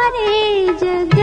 सारे जग